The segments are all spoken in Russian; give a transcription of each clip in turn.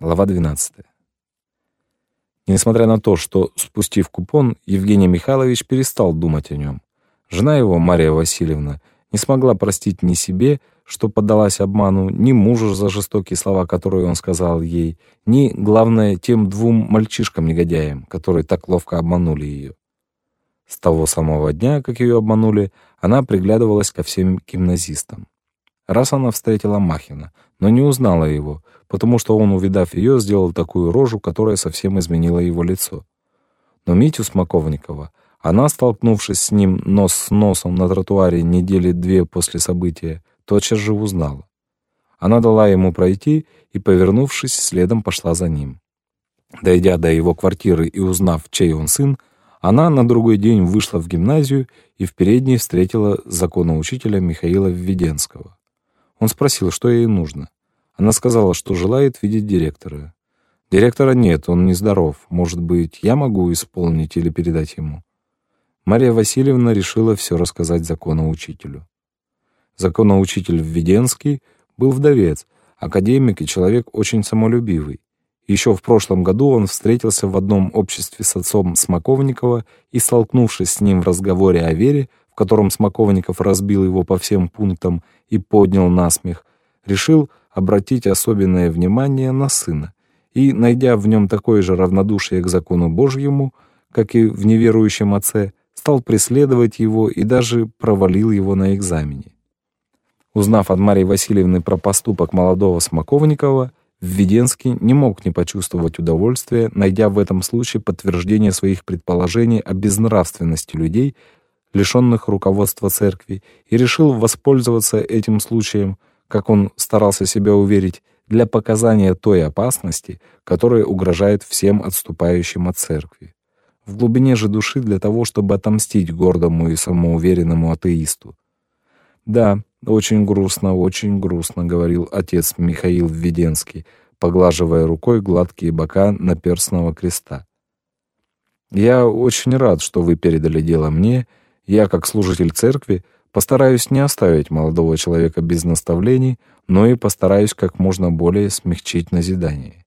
Глава 12. Несмотря на то, что, спустив купон, Евгений Михайлович перестал думать о нем. Жена его, Мария Васильевна, не смогла простить ни себе, что поддалась обману, ни мужу за жестокие слова, которые он сказал ей, ни, главное, тем двум мальчишкам-негодяям, которые так ловко обманули ее. С того самого дня, как ее обманули, она приглядывалась ко всем гимназистам. Раз она встретила Махина, но не узнала его, потому что он, увидав ее, сделал такую рожу, которая совсем изменила его лицо. Но Митю Смоковникова она, столкнувшись с ним нос с носом на тротуаре недели две после события, тотчас же узнала. Она дала ему пройти и, повернувшись, следом пошла за ним. Дойдя до его квартиры и узнав, чей он сын, она на другой день вышла в гимназию и в передней встретила законоучителя Михаила Введенского. Он спросил, что ей нужно. Она сказала, что желает видеть директора. Директора нет, он нездоров. Может быть, я могу исполнить или передать ему. Мария Васильевна решила все рассказать законоучителю. Законоучитель Введенский был вдовец, академик и человек очень самолюбивый. Еще в прошлом году он встретился в одном обществе с отцом Смоковникова и, столкнувшись с ним в разговоре о вере, в котором Смоковников разбил его по всем пунктам и поднял насмех, решил обратить особенное внимание на сына и, найдя в нем такое же равнодушие к закону Божьему, как и в неверующем отце, стал преследовать его и даже провалил его на экзамене. Узнав от Марии Васильевны про поступок молодого Смоковникова, Введенский не мог не почувствовать удовольствия, найдя в этом случае подтверждение своих предположений о безнравственности людей, лишенных руководства церкви, и решил воспользоваться этим случаем, как он старался себя уверить, для показания той опасности, которая угрожает всем отступающим от церкви в глубине же души для того, чтобы отомстить гордому и самоуверенному атеисту. «Да, очень грустно, очень грустно», — говорил отец Михаил Введенский, поглаживая рукой гладкие бока наперстного креста. «Я очень рад, что вы передали дело мне. Я, как служитель церкви, постараюсь не оставить молодого человека без наставлений, но и постараюсь как можно более смягчить назидание.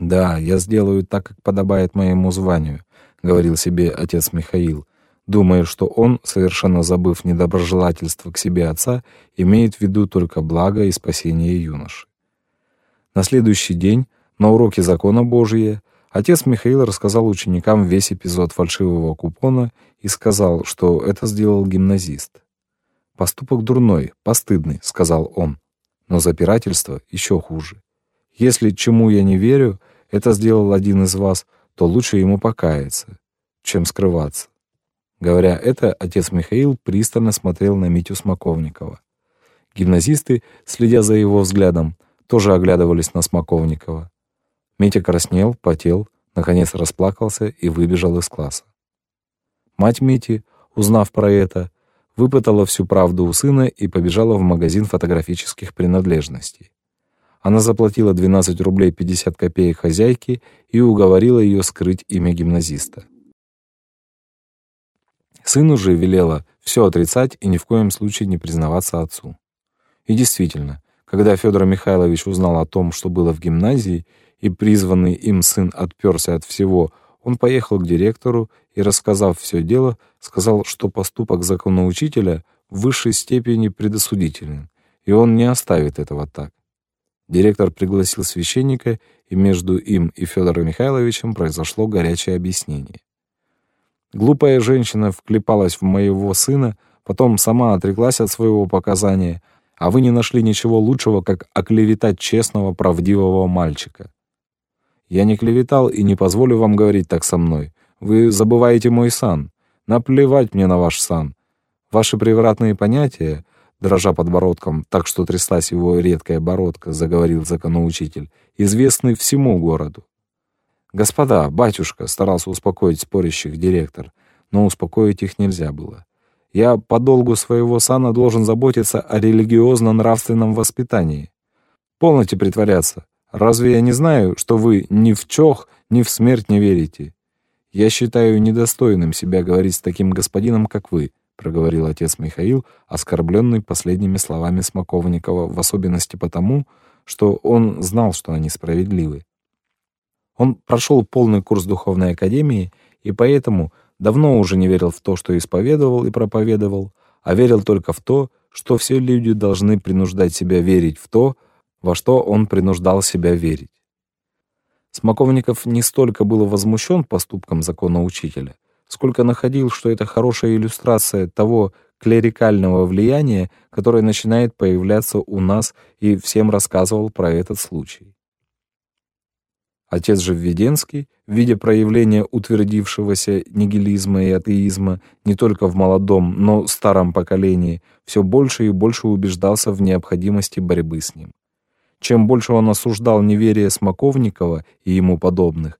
«Да, я сделаю так, как подобает моему званию», — говорил себе отец Михаил, думая, что он, совершенно забыв недоброжелательство к себе отца, имеет в виду только благо и спасение юноши. На следующий день, на уроке закона Божия, отец Михаил рассказал ученикам весь эпизод фальшивого купона и сказал, что это сделал гимназист. «Поступок дурной, постыдный», — сказал он, — «но запирательство еще хуже. Если чему я не верю, это сделал один из вас, то лучше ему покаяться, чем скрываться. Говоря это, отец Михаил пристально смотрел на Митю Смоковникова. Гимназисты, следя за его взглядом, тоже оглядывались на Смоковникова. Митя краснел, потел, наконец расплакался и выбежал из класса. Мать Мити, узнав про это, выпытала всю правду у сына и побежала в магазин фотографических принадлежностей. Она заплатила 12 рублей 50 копеек хозяйке и уговорила ее скрыть имя гимназиста. Сыну же велела все отрицать и ни в коем случае не признаваться отцу. И действительно, когда Федор Михайлович узнал о том, что было в гимназии, и призванный им сын отперся от всего, он поехал к директору и, рассказав все дело, сказал, что поступок законоучителя в высшей степени предосудителен, и он не оставит этого так. Директор пригласил священника, и между им и Федором Михайловичем произошло горячее объяснение. Глупая женщина вклепалась в моего сына, потом сама отреклась от своего показания, а вы не нашли ничего лучшего, как оклеветать честного, правдивого мальчика. Я не клеветал и не позволю вам говорить так со мной. Вы забываете мой сан. Наплевать мне на ваш сан. Ваши превратные понятия дрожа подбородком, так что тряслась его редкая бородка, заговорил законоучитель, известный всему городу. «Господа, батюшка», — старался успокоить спорящих директор, но успокоить их нельзя было. «Я по долгу своего сана должен заботиться о религиозно-нравственном воспитании. Полностью притворяться. Разве я не знаю, что вы ни в чох, ни в смерть не верите? Я считаю недостойным себя говорить с таким господином, как вы проговорил отец Михаил, оскорбленный последними словами Смоковникова, в особенности потому, что он знал, что они справедливы. Он прошел полный курс духовной академии и поэтому давно уже не верил в то, что исповедовал и проповедовал, а верил только в то, что все люди должны принуждать себя верить в то, во что он принуждал себя верить. Смоковников не столько был возмущен поступком закона учителя, сколько находил, что это хорошая иллюстрация того клерикального влияния, которое начинает появляться у нас, и всем рассказывал про этот случай. Отец же Введенский, видя проявление утвердившегося нигилизма и атеизма не только в молодом, но старом поколении, все больше и больше убеждался в необходимости борьбы с ним. Чем больше он осуждал неверие Смоковникова и ему подобных,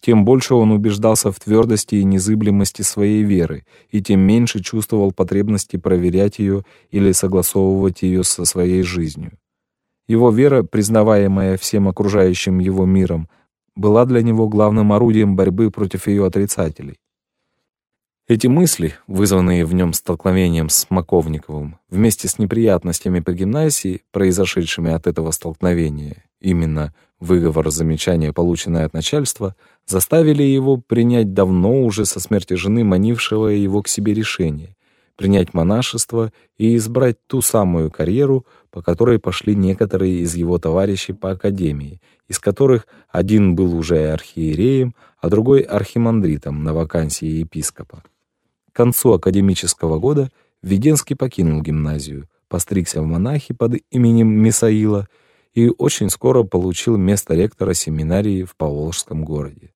тем больше он убеждался в твердости и незыблемости своей веры, и тем меньше чувствовал потребности проверять ее или согласовывать ее со своей жизнью. Его вера, признаваемая всем окружающим его миром, была для него главным орудием борьбы против ее отрицателей. Эти мысли, вызванные в нем столкновением с Маковниковым, вместе с неприятностями по гимназии, произошедшими от этого столкновения, именно выговор замечания, полученное от начальства, заставили его принять давно уже со смерти жены манившего его к себе решение принять монашество и избрать ту самую карьеру, по которой пошли некоторые из его товарищей по академии, из которых один был уже архиереем, а другой архимандритом на вакансии епископа. К концу академического года Веденский покинул гимназию, постригся в монахи под именем Мисаила и очень скоро получил место ректора семинарии в Поволжском городе.